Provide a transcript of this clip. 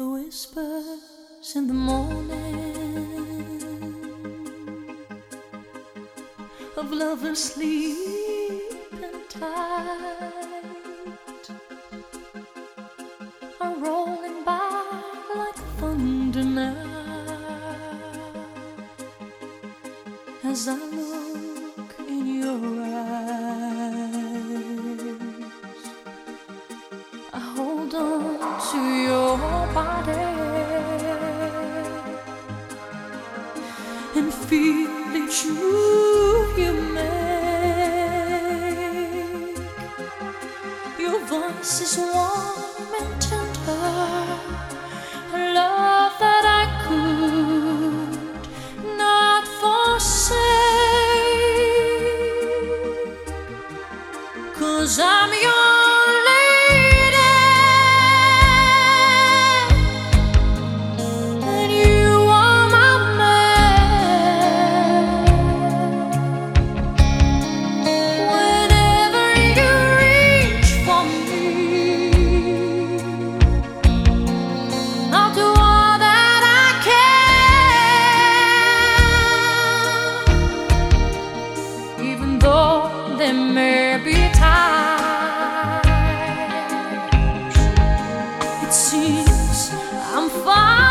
the whispers in the morning of lovers sleeping tight. Are rolling by like thunder now as I look to your body and feel each move you make. Your voice is warm and tender, a love that I could not forsake. Cause I'm your there may be times. It seems I'm far